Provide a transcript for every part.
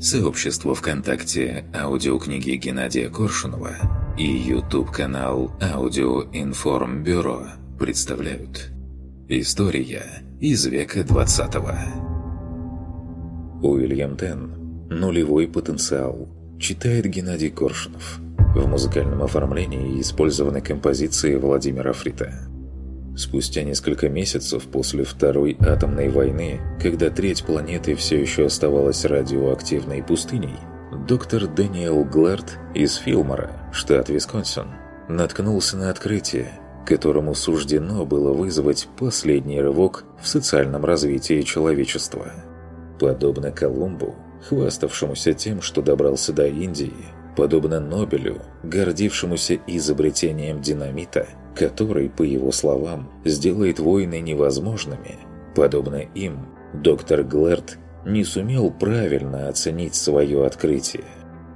сообщество ВКонтакте аудиокниги Геннадия Коршунова и YouTube-канал Аудиоинформбюро представляют. История из века 20 Уильям Тен «Нулевой потенциал» читает Геннадий Коршунов. В музыкальном оформлении использованы композиции Владимира Фрита. Спустя несколько месяцев после Второй атомной войны, когда треть планеты все еще оставалась радиоактивной пустыней, доктор Дэниел Глард из Филмора, штат Висконсин, наткнулся на открытие, которому суждено было вызвать последний рывок в социальном развитии человечества. Подобно Колумбу, хваставшемуся тем, что добрался до Индии, подобно Нобелю, гордившемуся изобретением динамита – который, по его словам, сделает войны невозможными, подобно им, доктор Глэрт не сумел правильно оценить свое открытие.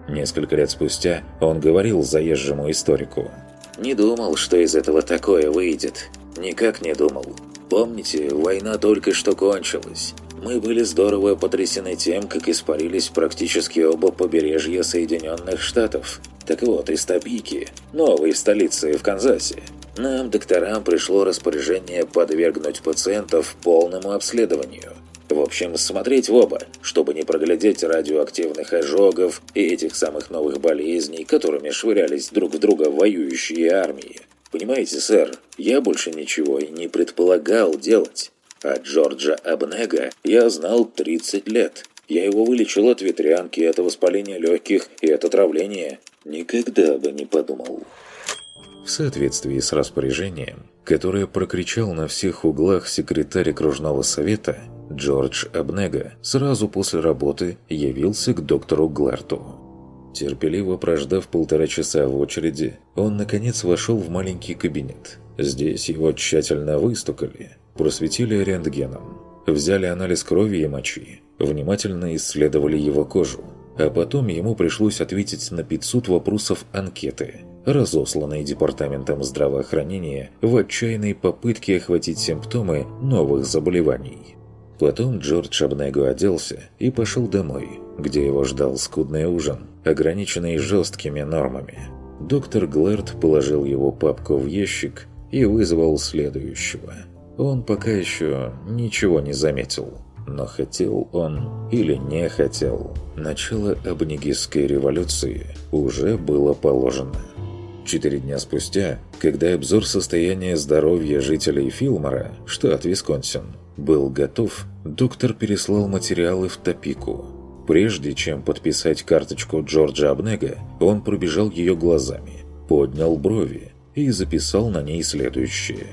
Несколько лет спустя он говорил заезжему историку. «Не думал, что из этого такое выйдет. Никак не думал. Помните, война только что кончилась. Мы были здорово потрясены тем, как испарились практически оба побережья Соединенных Штатов. Так вот, из Топики, новой столицы в Канзасе, нам, докторам, пришло распоряжение подвергнуть пациентов полному обследованию. В общем, смотреть в оба, чтобы не проглядеть радиоактивных ожогов и этих самых новых болезней, которыми швырялись друг в друга воюющие армии. Понимаете, сэр, я больше ничего и не предполагал делать. А Джорджа Абнега я знал 30 лет. Я его вылечил от ветрянки, от воспаления легких и от отравления. Никогда бы не подумал в соответствии с распоряжением, которое прокричал на всех углах секретарь окружного совета, Джордж Абнега сразу после работы явился к доктору Гларту. Терпеливо прождав полтора часа в очереди, он наконец вошел в маленький кабинет. Здесь его тщательно выстукали, просветили рентгеном, взяли анализ крови и мочи, внимательно исследовали его кожу, а потом ему пришлось ответить на 500 вопросов анкеты – разосланный Департаментом здравоохранения в отчаянной попытке охватить симптомы новых заболеваний. Потом Джордж Абнего оделся и пошел домой, где его ждал скудный ужин, ограниченный жесткими нормами. Доктор Глэрд положил его папку в ящик и вызвал следующего. Он пока еще ничего не заметил. Но хотел он или не хотел, начало Абнегистской революции уже было положено. Четыре дня спустя, когда обзор состояния здоровья жителей Филмора, штат Висконсин, был готов, доктор переслал материалы в Топику. Прежде чем подписать карточку Джорджа Абнега, он пробежал ее глазами, поднял брови и записал на ней следующее.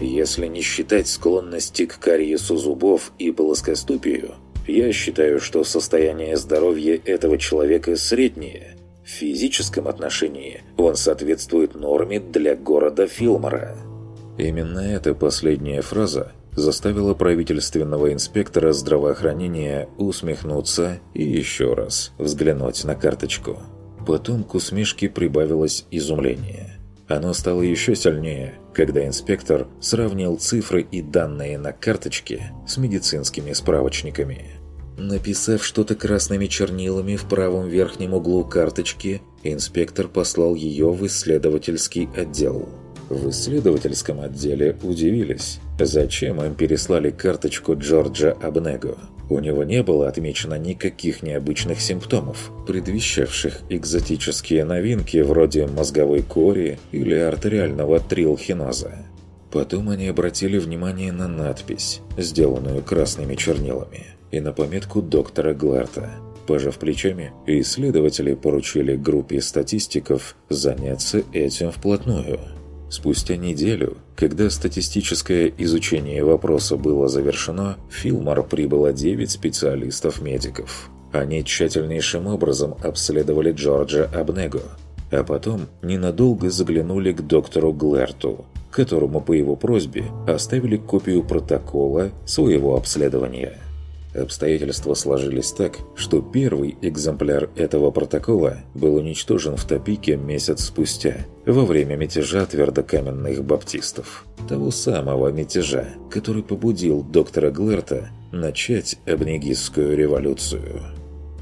«Если не считать склонности к кариесу зубов и плоскоступию, я считаю, что состояние здоровья этого человека среднее – в физическом отношении он соответствует норме для города Филмора. Именно эта последняя фраза заставила правительственного инспектора здравоохранения усмехнуться и еще раз взглянуть на карточку. Потом к усмешке прибавилось изумление. Оно стало еще сильнее, когда инспектор сравнил цифры и данные на карточке с медицинскими справочниками. Написав что-то красными чернилами в правом верхнем углу карточки, инспектор послал ее в исследовательский отдел. В исследовательском отделе удивились, зачем им переслали карточку Джорджа Абнего. У него не было отмечено никаких необычных симптомов, предвещавших экзотические новинки вроде мозговой кори или артериального трилхиноза. Потом они обратили внимание на надпись, сделанную красными чернилами – и на пометку доктора Гларта. Пожав плечами, исследователи поручили группе статистиков заняться этим вплотную. Спустя неделю, когда статистическое изучение вопроса было завершено, в Филмор прибыло 9 специалистов-медиков. Они тщательнейшим образом обследовали Джорджа Абнего, а потом ненадолго заглянули к доктору Глэрту, которому по его просьбе оставили копию протокола своего обследования. Обстоятельства сложились так, что первый экземпляр этого протокола был уничтожен в Топике месяц спустя, во время мятежа твердокаменных баптистов. Того самого мятежа, который побудил доктора Глэрта начать Абнегистскую революцию.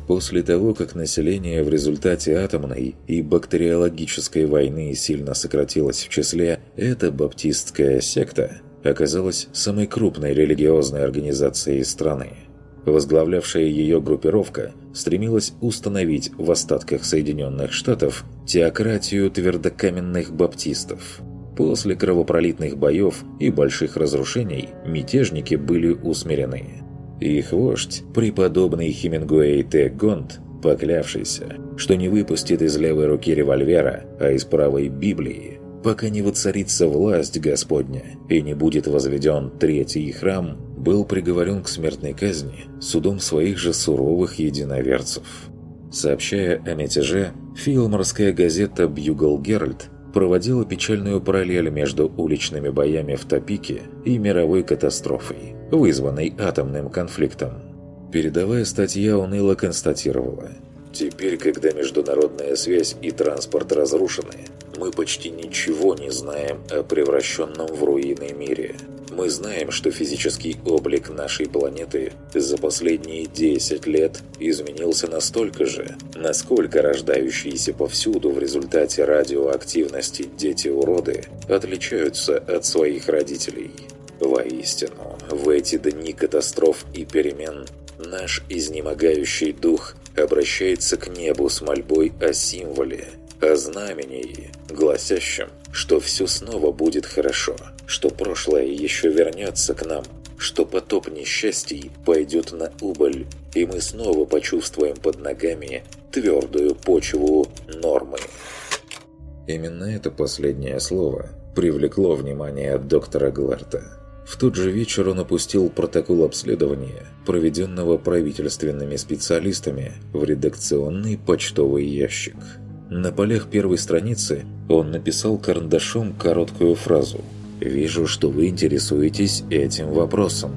После того, как население в результате атомной и бактериологической войны сильно сократилось в числе, эта баптистская секта оказалась самой крупной религиозной организацией страны. Возглавлявшая ее группировка стремилась установить в остатках Соединенных Штатов теократию твердокаменных баптистов. После кровопролитных боев и больших разрушений мятежники были усмирены. Их вождь, преподобный Хемингуэй Т. Гонт, поклявшийся, что не выпустит из левой руки револьвера, а из правой Библии, пока не воцарится власть Господня и не будет возведен третий храм, был приговорен к смертной казни судом своих же суровых единоверцев. Сообщая о мятеже, филморская газета «Бьюгл Геральт» проводила печальную параллель между уличными боями в Топике и мировой катастрофой, вызванной атомным конфликтом. Передовая статья уныло констатировала «Теперь, когда международная связь и транспорт разрушены, мы почти ничего не знаем о превращенном в руины мире». Мы знаем, что физический облик нашей планеты за последние 10 лет изменился настолько же, насколько рождающиеся повсюду в результате радиоактивности дети-уроды отличаются от своих родителей. Воистину, в эти дни катастроф и перемен наш изнемогающий дух обращается к небу с мольбой о символе, о знамении, гласящем, что все снова будет хорошо – что прошлое еще вернется к нам, что потоп несчастий пойдет на убыль, и мы снова почувствуем под ногами твердую почву нормы. Именно это последнее слово привлекло внимание доктора Гларта. В тот же вечер он опустил протокол обследования, проведенного правительственными специалистами, в редакционный почтовый ящик. На полях первой страницы он написал карандашом короткую фразу – Вижу, что вы интересуетесь этим вопросом.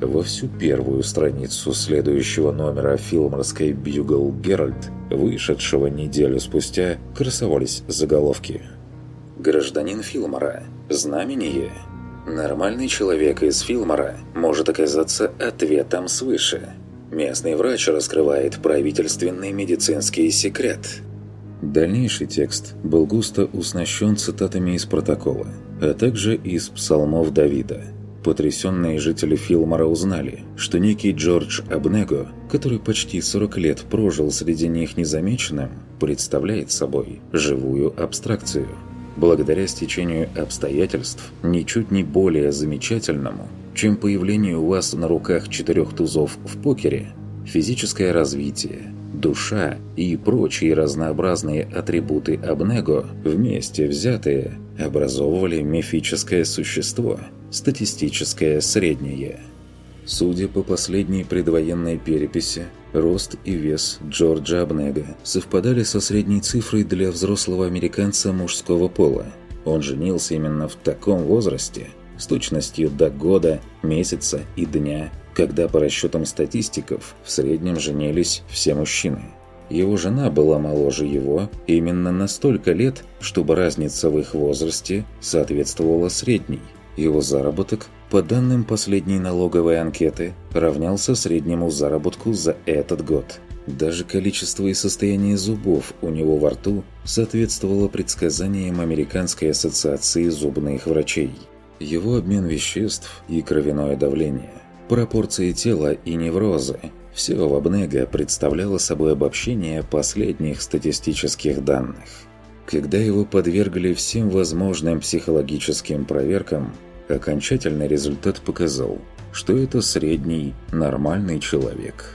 Во всю первую страницу следующего номера филморской «Бьюгл Геральт», вышедшего неделю спустя, красовались заголовки. «Гражданин Филмора. Знамение. Нормальный человек из Филмора может оказаться ответом свыше. Местный врач раскрывает правительственный медицинский секрет». Дальнейший текст был густо уснащен цитатами из протокола – а также из псалмов Давида. Потрясенные жители Филмора узнали, что некий Джордж Абнего, который почти 40 лет прожил среди них незамеченным, представляет собой живую абстракцию. Благодаря стечению обстоятельств, ничуть не более замечательному, чем появление у вас на руках четырех тузов в покере, физическое развитие, душа и прочие разнообразные атрибуты Абнего вместе взятые образовывали мифическое существо, статистическое среднее. Судя по последней предвоенной переписи, рост и вес Джорджа Абнега совпадали со средней цифрой для взрослого американца мужского пола. Он женился именно в таком возрасте, с точностью до года, месяца и дня, когда по расчетам статистиков в среднем женились все мужчины. Его жена была моложе его именно на столько лет, чтобы разница в их возрасте соответствовала средней. Его заработок, по данным последней налоговой анкеты, равнялся среднему заработку за этот год. Даже количество и состояние зубов у него во рту соответствовало предсказаниям Американской ассоциации зубных врачей. Его обмен веществ и кровяное давление – Пропорции тела и неврозы – все в Абнега представляло собой обобщение последних статистических данных. Когда его подвергли всем возможным психологическим проверкам, окончательный результат показал, что это средний, нормальный человек.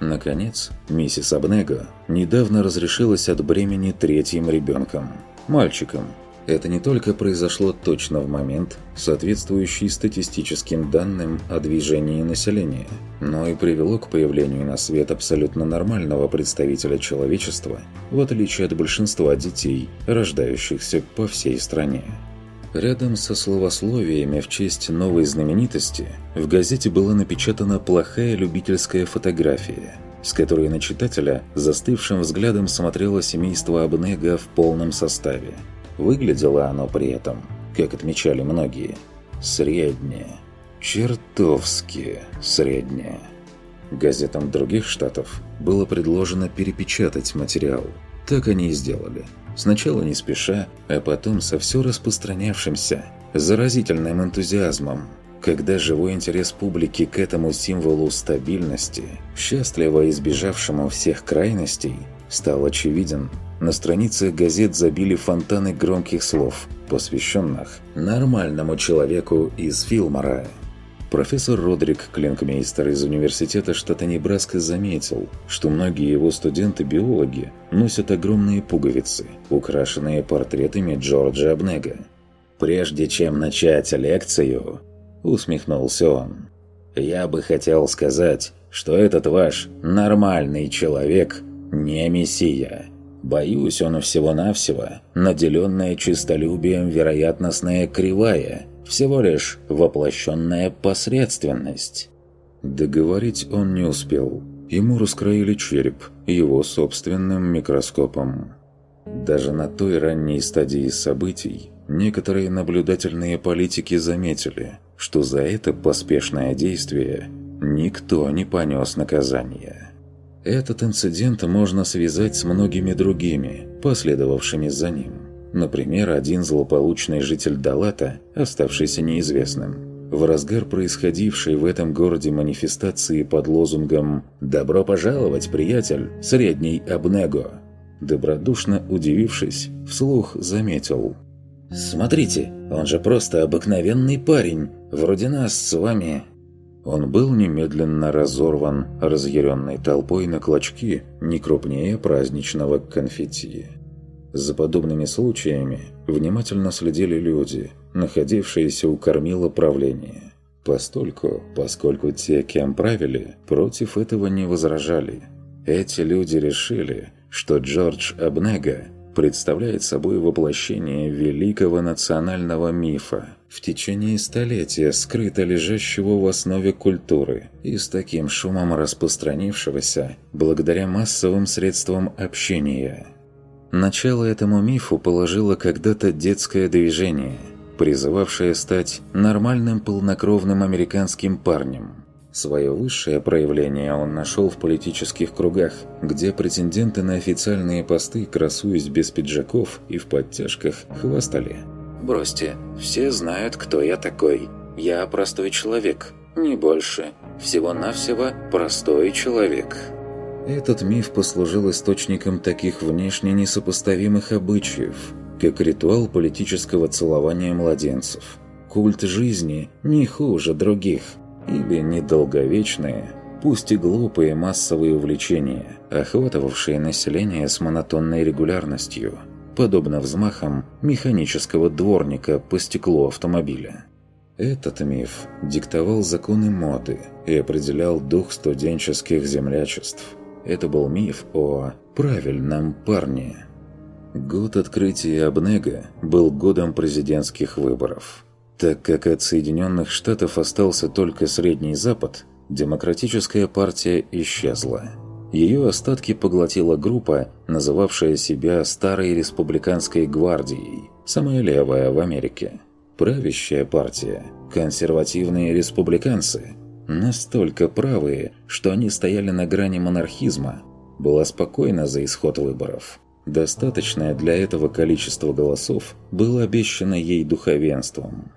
Наконец, миссис Абнего недавно разрешилась от бремени третьим ребенком – мальчиком – это не только произошло точно в момент, соответствующий статистическим данным о движении населения, но и привело к появлению на свет абсолютно нормального представителя человечества, в отличие от большинства детей, рождающихся по всей стране. Рядом со словословиями в честь новой знаменитости в газете была напечатана плохая любительская фотография, с которой на читателя застывшим взглядом смотрело семейство Абнега в полном составе – Выглядело оно при этом, как отмечали многие, среднее. Чертовски среднее. Газетам других штатов было предложено перепечатать материал. Так они и сделали. Сначала не спеша, а потом со все распространявшимся, заразительным энтузиазмом. Когда живой интерес публики к этому символу стабильности, счастливо избежавшему всех крайностей, стал очевиден, на страницах газет забили фонтаны громких слов, посвященных нормальному человеку из Филмора. Профессор Родрик Клинкмейстер из Университета штата Небраска заметил, что многие его студенты-биологи носят огромные пуговицы, украшенные портретами Джорджа Абнега. «Прежде чем начать лекцию», – усмехнулся он, – «я бы хотел сказать, что этот ваш нормальный человек не мессия». Боюсь, он всего-навсего, наделенная чистолюбием вероятностная кривая, всего лишь воплощенная посредственность. Договорить он не успел. Ему раскроили череп его собственным микроскопом. Даже на той ранней стадии событий некоторые наблюдательные политики заметили, что за это поспешное действие никто не понес наказания. Этот инцидент можно связать с многими другими, последовавшими за ним. Например, один злополучный житель Далата, оставшийся неизвестным. В разгар происходившей в этом городе манифестации под лозунгом «Добро пожаловать, приятель! Средний Абнего!» Добродушно удивившись, вслух заметил. «Смотрите, он же просто обыкновенный парень, вроде нас с вами, он был немедленно разорван разъяренной толпой на клочки, не крупнее праздничного конфетти. За подобными случаями внимательно следили люди, находившиеся у кормила правления. Постольку, поскольку те, кем правили, против этого не возражали. Эти люди решили, что Джордж Абнега представляет собой воплощение великого национального мифа, в течение столетия скрыто лежащего в основе культуры и с таким шумом распространившегося благодаря массовым средствам общения. Начало этому мифу положило когда-то детское движение, призывавшее стать нормальным полнокровным американским парнем. Свое высшее проявление он нашел в политических кругах, где претенденты на официальные посты, красуясь без пиджаков и в подтяжках, хвастали – Бросьте, все знают, кто я такой. Я простой человек, не больше. Всего-навсего простой человек». Этот миф послужил источником таких внешне несопоставимых обычаев, как ритуал политического целования младенцев, культ жизни не хуже других, или недолговечные, пусть и глупые массовые увлечения, охватывавшие население с монотонной регулярностью – подобно взмахам механического дворника по стеклу автомобиля. Этот миф диктовал законы моды и определял дух студенческих землячеств. Это был миф о правильном парне. Год открытия Абнега был годом президентских выборов. Так как от Соединенных Штатов остался только Средний Запад, демократическая партия исчезла. Ее остатки поглотила группа, называвшая себя Старой Республиканской гвардией, самая левая в Америке. Правящая партия, консервативные республиканцы, настолько правые, что они стояли на грани монархизма, была спокойна за исход выборов. Достаточное для этого количество голосов было обещано ей духовенством.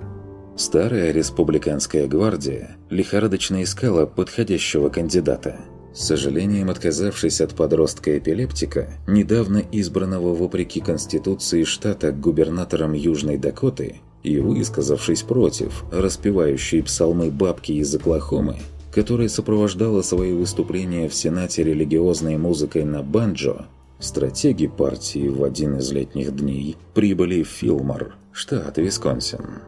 Старая республиканская гвардия лихорадочно искала подходящего кандидата – с сожалением отказавшись от подростка-эпилептика, недавно избранного вопреки Конституции штата губернатором Южной Дакоты, и высказавшись против распевающей псалмы бабки из Оклахомы, которая сопровождала свои выступления в Сенате религиозной музыкой на банджо, стратеги партии в один из летних дней прибыли в Филмор, штат Висконсин.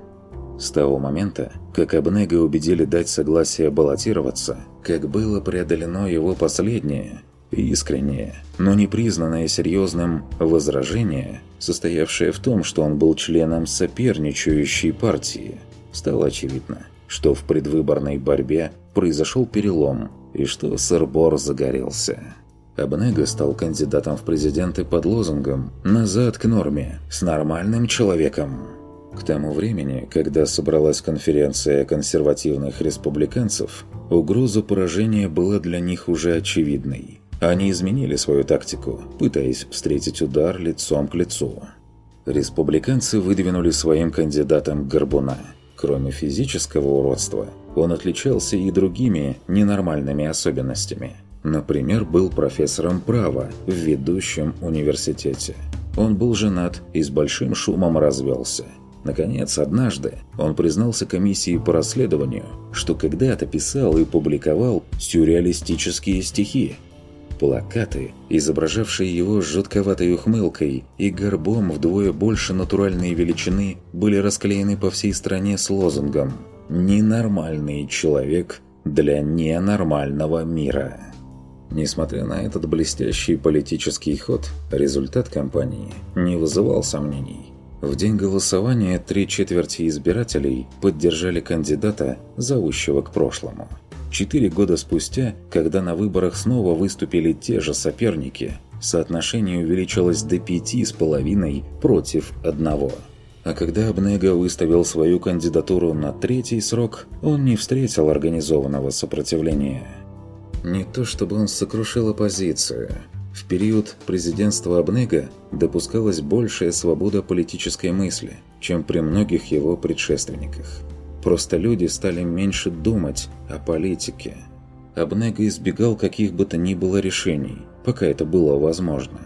С того момента, как Абнега убедили дать согласие баллотироваться, как было преодолено его последнее, искреннее, но не признанное серьезным возражение, состоявшее в том, что он был членом соперничающей партии, стало очевидно, что в предвыборной борьбе произошел перелом и что сэр Бор загорелся. Абнега стал кандидатом в президенты под лозунгом «Назад к норме, с нормальным человеком». К тому времени, когда собралась конференция консервативных республиканцев, угроза поражения была для них уже очевидной. Они изменили свою тактику, пытаясь встретить удар лицом к лицу. Республиканцы выдвинули своим кандидатом Горбуна. Кроме физического уродства, он отличался и другими ненормальными особенностями. Например, был профессором права в ведущем университете. Он был женат и с большим шумом развелся. Наконец, однажды он признался комиссии по расследованию, что когда-то писал и публиковал сюрреалистические стихи, Плакаты, изображавшие его жутковатой ухмылкой и горбом вдвое больше натуральной величины, были расклеены по всей стране с лозунгом «Ненормальный человек для ненормального мира». Несмотря на этот блестящий политический ход, результат кампании не вызывал сомнений. В день голосования три четверти избирателей поддержали кандидата, зовущего к прошлому – Четыре года спустя, когда на выборах снова выступили те же соперники, соотношение увеличилось до пяти с половиной против одного. А когда Абнега выставил свою кандидатуру на третий срок, он не встретил организованного сопротивления. Не то чтобы он сокрушил оппозицию. В период президентства Абнега допускалась большая свобода политической мысли, чем при многих его предшественниках. Просто люди стали меньше думать о политике. Абнега избегал каких бы то ни было решений, пока это было возможно.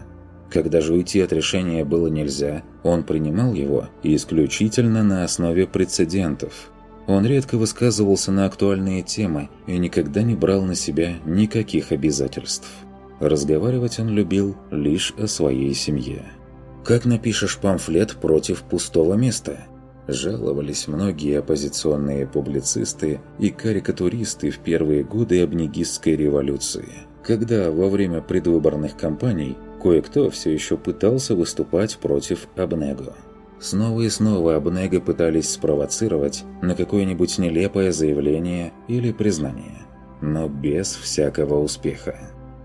Когда же уйти от решения было нельзя, он принимал его исключительно на основе прецедентов. Он редко высказывался на актуальные темы и никогда не брал на себя никаких обязательств. Разговаривать он любил лишь о своей семье. «Как напишешь памфлет против пустого места?» Жаловались многие оппозиционные публицисты и карикатуристы в первые годы Абнегистской революции, когда во время предвыборных кампаний кое-кто все еще пытался выступать против Абнего. Снова и снова Абнега пытались спровоцировать на какое-нибудь нелепое заявление или признание, но без всякого успеха.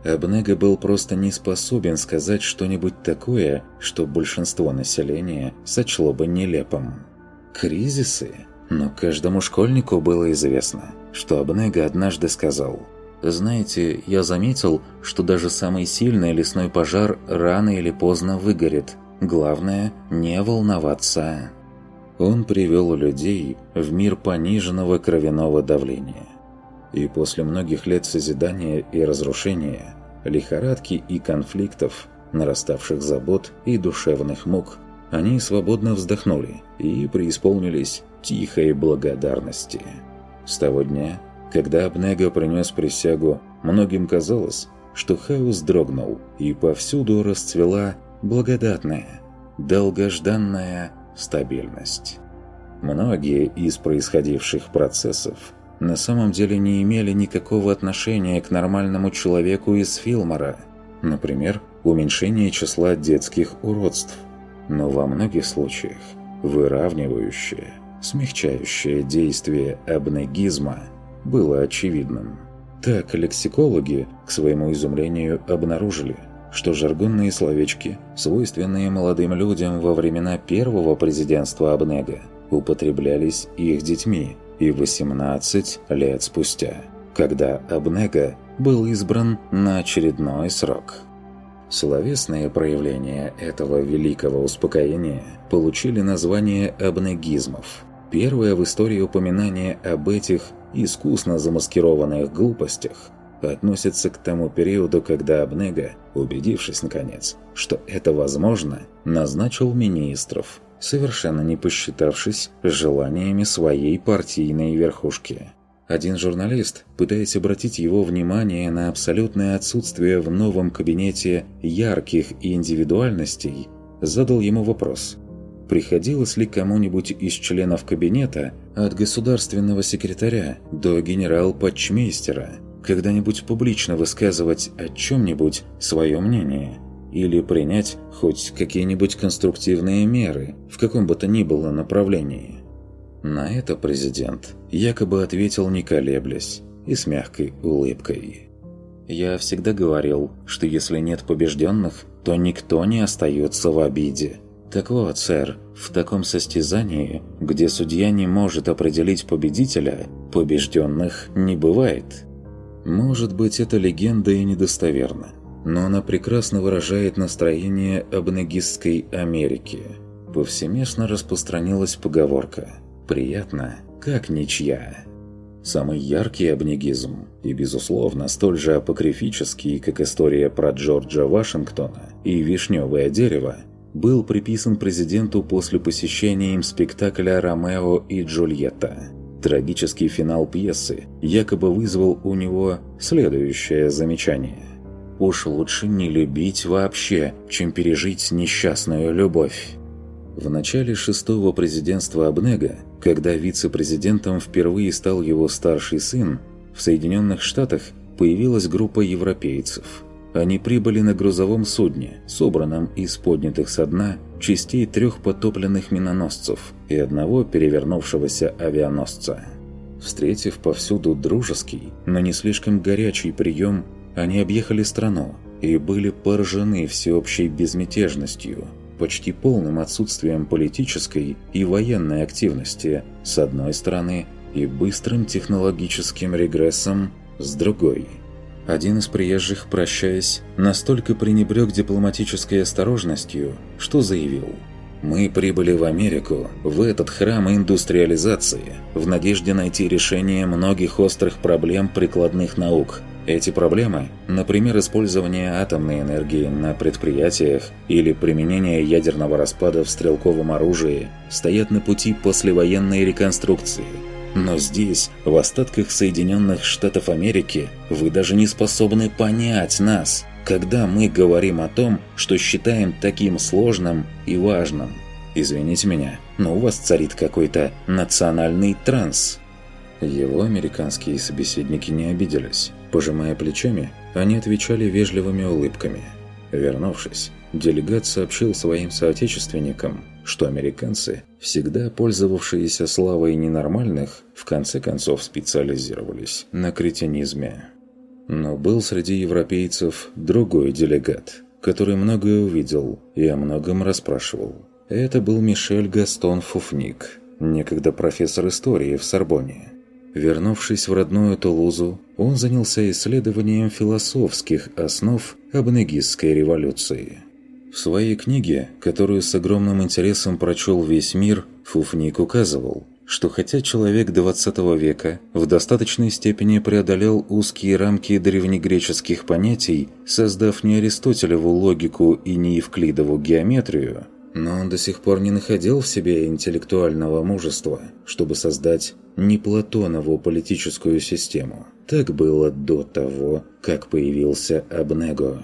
Абнега был просто не способен сказать что-нибудь такое, что большинство населения сочло бы нелепым. Кризисы? Но каждому школьнику было известно, что Абнега однажды сказал «Знаете, я заметил, что даже самый сильный лесной пожар рано или поздно выгорит. Главное – не волноваться». Он привел людей в мир пониженного кровяного давления. И после многих лет созидания и разрушения, лихорадки и конфликтов, нараставших забот и душевных мук – они свободно вздохнули и преисполнились тихой благодарности. С того дня, когда Абнега принес присягу, многим казалось, что хаос дрогнул, и повсюду расцвела благодатная, долгожданная стабильность. Многие из происходивших процессов на самом деле не имели никакого отношения к нормальному человеку из Филмора, например, уменьшение числа детских уродств – но во многих случаях выравнивающее, смягчающее действие абнегизма было очевидным. Так лексикологи, к своему изумлению, обнаружили, что жаргонные словечки, свойственные молодым людям во времена первого президентства Абнега, употреблялись их детьми и 18 лет спустя, когда Абнега был избран на очередной срок. Словесные проявления этого великого успокоения получили название абнегизмов. Первое в истории упоминание об этих искусно замаскированных глупостях относится к тому периоду, когда Абнега, убедившись наконец, что это возможно, назначил министров, совершенно не посчитавшись желаниями своей партийной верхушки. Один журналист, пытаясь обратить его внимание на абсолютное отсутствие в новом кабинете ярких индивидуальностей, задал ему вопрос. Приходилось ли кому-нибудь из членов кабинета, от государственного секретаря до генерал-почмейстера, когда-нибудь публично высказывать о чем-нибудь свое мнение или принять хоть какие-нибудь конструктивные меры в каком бы то ни было направлении? На это президент якобы ответил не колеблясь и с мягкой улыбкой. «Я всегда говорил, что если нет побежденных, то никто не остается в обиде. Так вот, сэр, в таком состязании, где судья не может определить победителя, Побежденных не бывает. Может быть, эта легенда и недостоверна, но она прекрасно выражает настроение абнегистской Америки. Повсеместно распространилась поговорка «приятно, как ничья». Самый яркий абнегизм и, безусловно, столь же апокрифический, как история про Джорджа Вашингтона и вишневое дерево, был приписан президенту после посещения им спектакля «Ромео и Джульетта». Трагический финал пьесы якобы вызвал у него следующее замечание. «Уж лучше не любить вообще, чем пережить несчастную любовь». В начале шестого президентства Абнега, когда вице-президентом впервые стал его старший сын, в Соединенных Штатах появилась группа европейцев. Они прибыли на грузовом судне, собранном из поднятых со дна частей трех потопленных миноносцев и одного перевернувшегося авианосца. Встретив повсюду дружеский, но не слишком горячий прием, они объехали страну и были поражены всеобщей безмятежностью – почти полным отсутствием политической и военной активности с одной стороны и быстрым технологическим регрессом с другой. Один из приезжих, прощаясь, настолько пренебрег дипломатической осторожностью, что заявил «Мы прибыли в Америку, в этот храм индустриализации, в надежде найти решение многих острых проблем прикладных наук, эти проблемы, например, использование атомной энергии на предприятиях или применение ядерного распада в стрелковом оружии, стоят на пути послевоенной реконструкции. Но здесь, в остатках Соединенных Штатов Америки, вы даже не способны понять нас, когда мы говорим о том, что считаем таким сложным и важным. Извините меня, но у вас царит какой-то национальный транс. Его американские собеседники не обиделись. Пожимая плечами, они отвечали вежливыми улыбками. Вернувшись, делегат сообщил своим соотечественникам, что американцы, всегда пользовавшиеся славой ненормальных, в конце концов специализировались на кретинизме. Но был среди европейцев другой делегат, который многое увидел и о многом расспрашивал. Это был Мишель Гастон Фуфник, некогда профессор истории в Сорбоне. Вернувшись в родную Тулузу, он занялся исследованием философских основ Абнегистской революции. В своей книге, которую с огромным интересом прочел весь мир, Фуфник указывал, что хотя человек 20 века в достаточной степени преодолел узкие рамки древнегреческих понятий, создав не Аристотелеву логику и не Евклидову геометрию, но он до сих пор не находил в себе интеллектуального мужества, чтобы создать не Платонову политическую систему. Так было до того, как появился Абнего.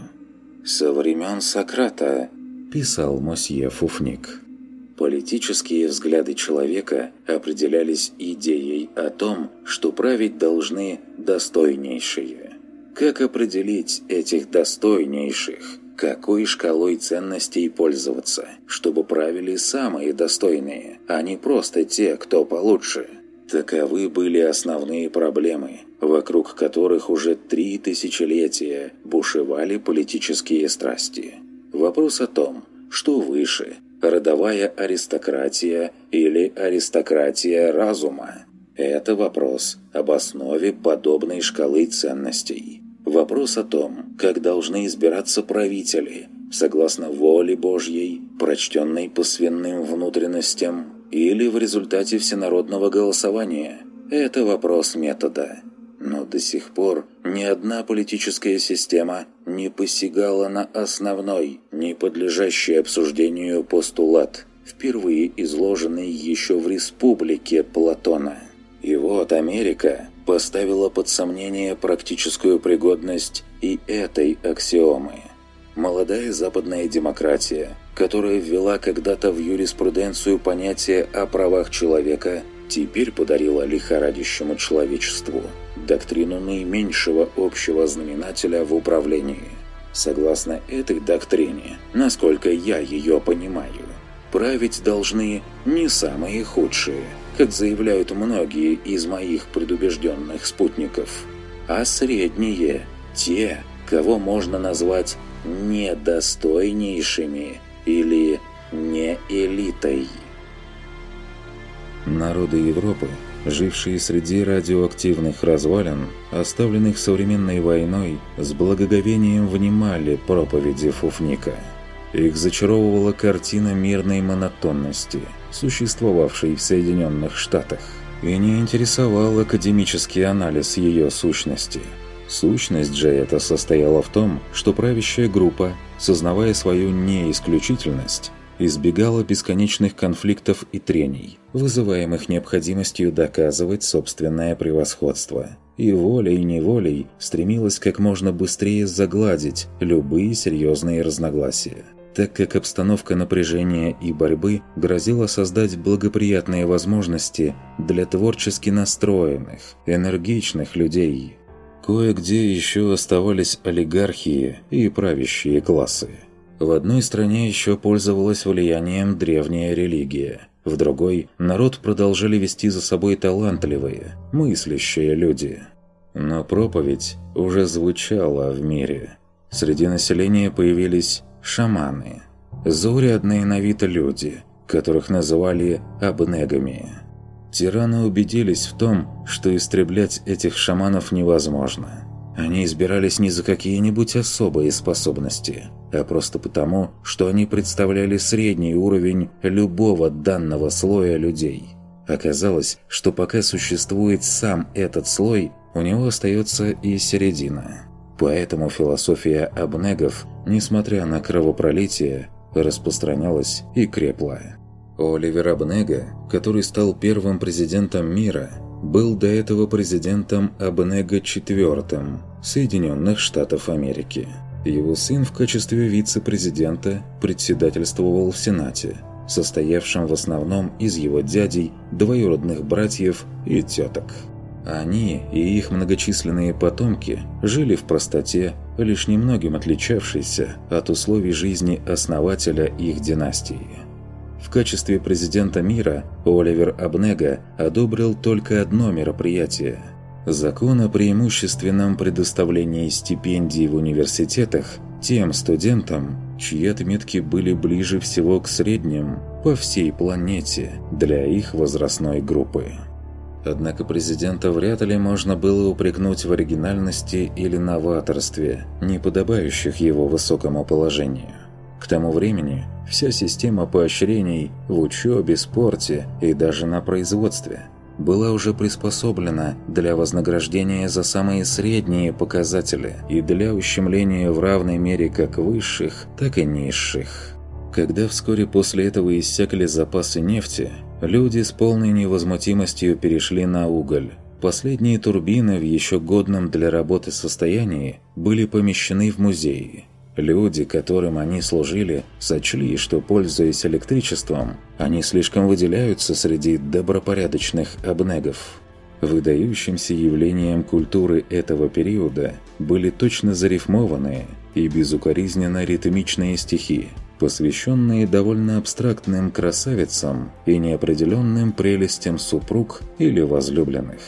«Со времен Сократа», – писал Мосье Фуфник, – «политические взгляды человека определялись идеей о том, что править должны достойнейшие. Как определить этих достойнейших – какой шкалой ценностей пользоваться, чтобы правили самые достойные, а не просто те, кто получше. Таковы были основные проблемы, вокруг которых уже три тысячелетия бушевали политические страсти. Вопрос о том, что выше – родовая аристократия или аристократия разума. Это вопрос об основе подобной шкалы ценностей. Вопрос о том, как должны избираться правители, согласно воле Божьей, прочтенной по свинным внутренностям, или в результате всенародного голосования. Это вопрос метода. Но до сих пор ни одна политическая система не посягала на основной, не подлежащий обсуждению постулат, впервые изложенный еще в республике Платона. И вот Америка поставила под сомнение практическую пригодность и этой аксиомы. Молодая западная демократия, которая ввела когда-то в юриспруденцию понятие о правах человека, теперь подарила лихорадящему человечеству доктрину наименьшего общего знаменателя в управлении. Согласно этой доктрине, насколько я ее понимаю, править должны не самые худшие – как заявляют многие из моих предубежденных спутников, а средние – те, кого можно назвать недостойнейшими или не элитой. Народы Европы жившие среди радиоактивных развалин, оставленных современной войной, с благоговением внимали проповеди Фуфника. Их зачаровывала картина мирной монотонности, существовавшей в Соединенных Штатах, и не интересовал академический анализ ее сущности. Сущность же эта состояла в том, что правящая группа, сознавая свою неисключительность, избегала бесконечных конфликтов и трений, вызываемых необходимостью доказывать собственное превосходство, и волей-неволей стремилась как можно быстрее загладить любые серьезные разногласия так как обстановка напряжения и борьбы грозила создать благоприятные возможности для творчески настроенных, энергичных людей. Кое-где еще оставались олигархии и правящие классы. В одной стране еще пользовалась влиянием древняя религия, в другой народ продолжали вести за собой талантливые, мыслящие люди. Но проповедь уже звучала в мире. Среди населения появились шаманы, заурядные на вид люди, которых называли абнегами. Тираны убедились в том, что истреблять этих шаманов невозможно. Они избирались не за какие-нибудь особые способности, а просто потому, что они представляли средний уровень любого данного слоя людей. Оказалось, что пока существует сам этот слой, у него остается и середина. Поэтому философия абнегов, несмотря на кровопролитие, распространялась и крепла. Оливер Абнега, который стал первым президентом мира, был до этого президентом Абнега IV Соединенных Штатов Америки. Его сын в качестве вице-президента председательствовал в Сенате, состоявшем в основном из его дядей, двоюродных братьев и теток. Они и их многочисленные потомки жили в простоте, лишь немногим отличавшейся от условий жизни основателя их династии. В качестве президента мира Оливер Абнега одобрил только одно мероприятие – Закон о преимущественном предоставлении стипендий в университетах тем студентам, чьи отметки были ближе всего к средним по всей планете для их возрастной группы. Однако президента вряд ли можно было упрекнуть в оригинальности или новаторстве, не подобающих его высокому положению. К тому времени вся система поощрений в учебе, спорте и даже на производстве – была уже приспособлена для вознаграждения за самые средние показатели и для ущемления в равной мере как высших, так и низших. Когда вскоре после этого иссякли запасы нефти, люди с полной невозмутимостью перешли на уголь. Последние турбины в еще годном для работы состоянии были помещены в музеи. Люди, которым они служили, сочли, что, пользуясь электричеством, они слишком выделяются среди добропорядочных обнегов. Выдающимся явлением культуры этого периода были точно зарифмованные и безукоризненно ритмичные стихи, посвященные довольно абстрактным красавицам и неопределенным прелестям супруг или возлюбленных.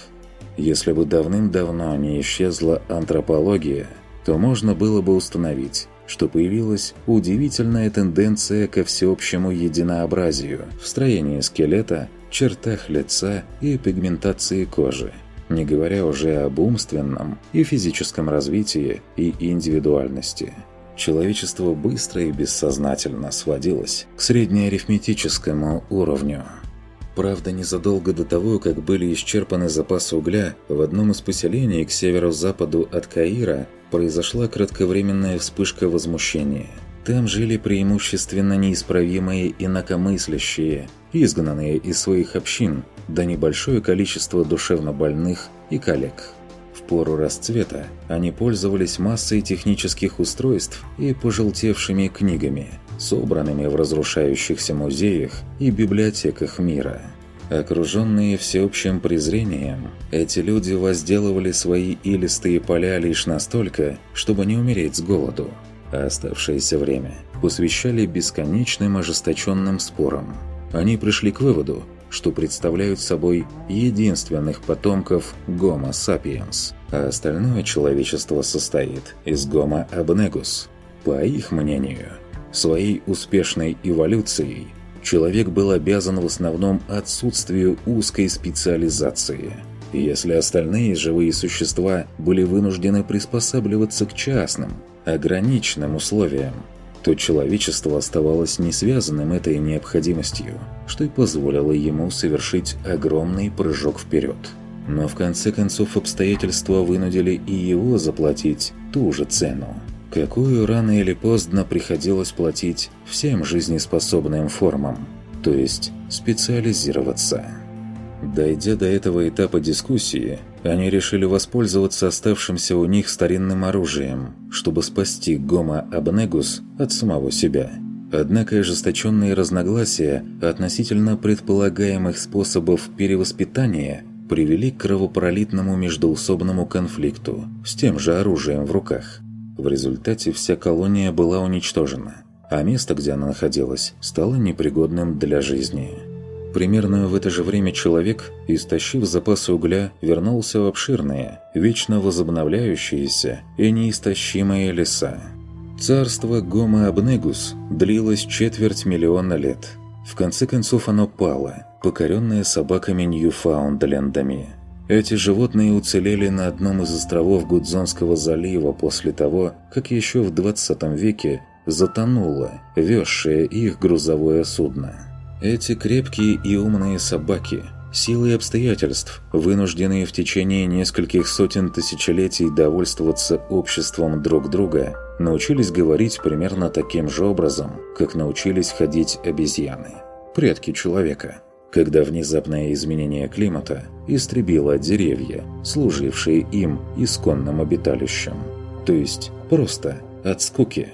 Если бы давным-давно не исчезла антропология, то можно было бы установить, что появилась удивительная тенденция ко всеобщему единообразию в строении скелета, чертах лица и пигментации кожи, не говоря уже об умственном и физическом развитии и индивидуальности. Человечество быстро и бессознательно сводилось к среднеарифметическому уровню. Правда, незадолго до того, как были исчерпаны запасы угля, в одном из поселений к северо-западу от Каира произошла кратковременная вспышка возмущения. Там жили преимущественно неисправимые инакомыслящие, изгнанные из своих общин, да небольшое количество душевнобольных и коллег. Пору расцвета они пользовались массой технических устройств и пожелтевшими книгами, собранными в разрушающихся музеях и библиотеках мира – Окруженные всеобщим презрением, эти люди возделывали свои илистые поля лишь настолько, чтобы не умереть с голоду, а оставшееся время посвящали бесконечным ожесточенным спорам. Они пришли к выводу, что представляют собой единственных потомков Гомо сапиенс, а остальное человечество состоит из Гомо абнегус. По их мнению, своей успешной эволюцией – человек был обязан в основном отсутствию узкой специализации. Если остальные живые существа были вынуждены приспосабливаться к частным, ограниченным условиям, то человечество оставалось не связанным этой необходимостью, что и позволило ему совершить огромный прыжок вперед. Но в конце концов обстоятельства вынудили и его заплатить ту же цену, какую рано или поздно приходилось платить всем жизнеспособным формам, то есть специализироваться. Дойдя до этого этапа дискуссии, они решили воспользоваться оставшимся у них старинным оружием, чтобы спасти Гома Абнегус от самого себя. Однако ожесточенные разногласия относительно предполагаемых способов перевоспитания привели к кровопролитному междоусобному конфликту с тем же оружием в руках. В результате вся колония была уничтожена, а место, где она находилась, стало непригодным для жизни. Примерно в это же время человек, истощив запасы угля, вернулся в обширные, вечно возобновляющиеся и неистощимые леса. Царство Гома Абнегус длилось четверть миллиона лет. В конце концов оно пало, покоренное собаками Ньюфаундлендами. Эти животные уцелели на одном из островов Гудзонского залива после того, как еще в 20 веке затонуло везшее их грузовое судно. Эти крепкие и умные собаки, силой обстоятельств, вынужденные в течение нескольких сотен тысячелетий довольствоваться обществом друг друга, научились говорить примерно таким же образом, как научились ходить обезьяны, предки человека, когда внезапное изменение климата истребило деревья, служившие им исконным обиталищем, то есть просто от скуки.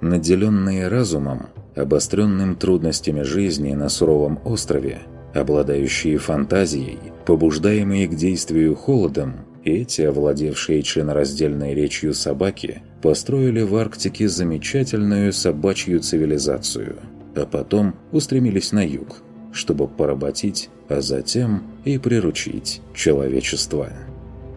Наделенные разумом, обостренным трудностями жизни на суровом острове, обладающие фантазией, побуждаемые к действию холодом, эти, овладевшие членораздельной речью собаки, построили в Арктике замечательную собачью цивилизацию, а потом устремились на юг, чтобы поработить, а затем и приручить человечество.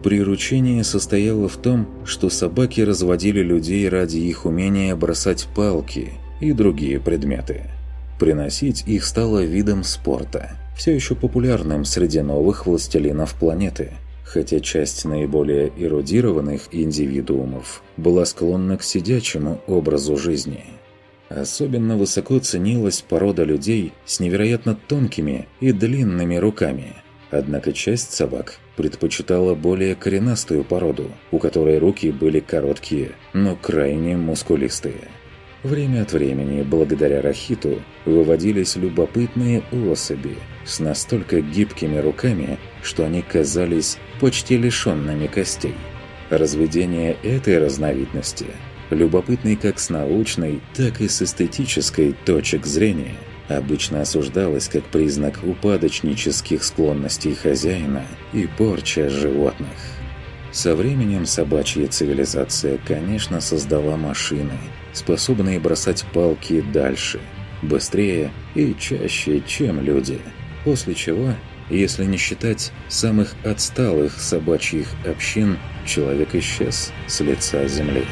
Приручение состояло в том, что собаки разводили людей ради их умения бросать палки – и другие предметы. Приносить их стало видом спорта, все еще популярным среди новых властелинов планеты, хотя часть наиболее эрудированных индивидуумов была склонна к сидячему образу жизни. Особенно высоко ценилась порода людей с невероятно тонкими и длинными руками. Однако часть собак предпочитала более коренастую породу, у которой руки были короткие, но крайне мускулистые. Время от времени, благодаря рахиту, выводились любопытные особи с настолько гибкими руками, что они казались почти лишенными костей. Разведение этой разновидности, любопытной как с научной, так и с эстетической точек зрения, обычно осуждалось как признак упадочнических склонностей хозяина и порча животных. Со временем собачья цивилизация, конечно, создала машины – способные бросать палки дальше, быстрее и чаще, чем люди. После чего, если не считать самых отсталых собачьих общин, человек исчез с лица земли.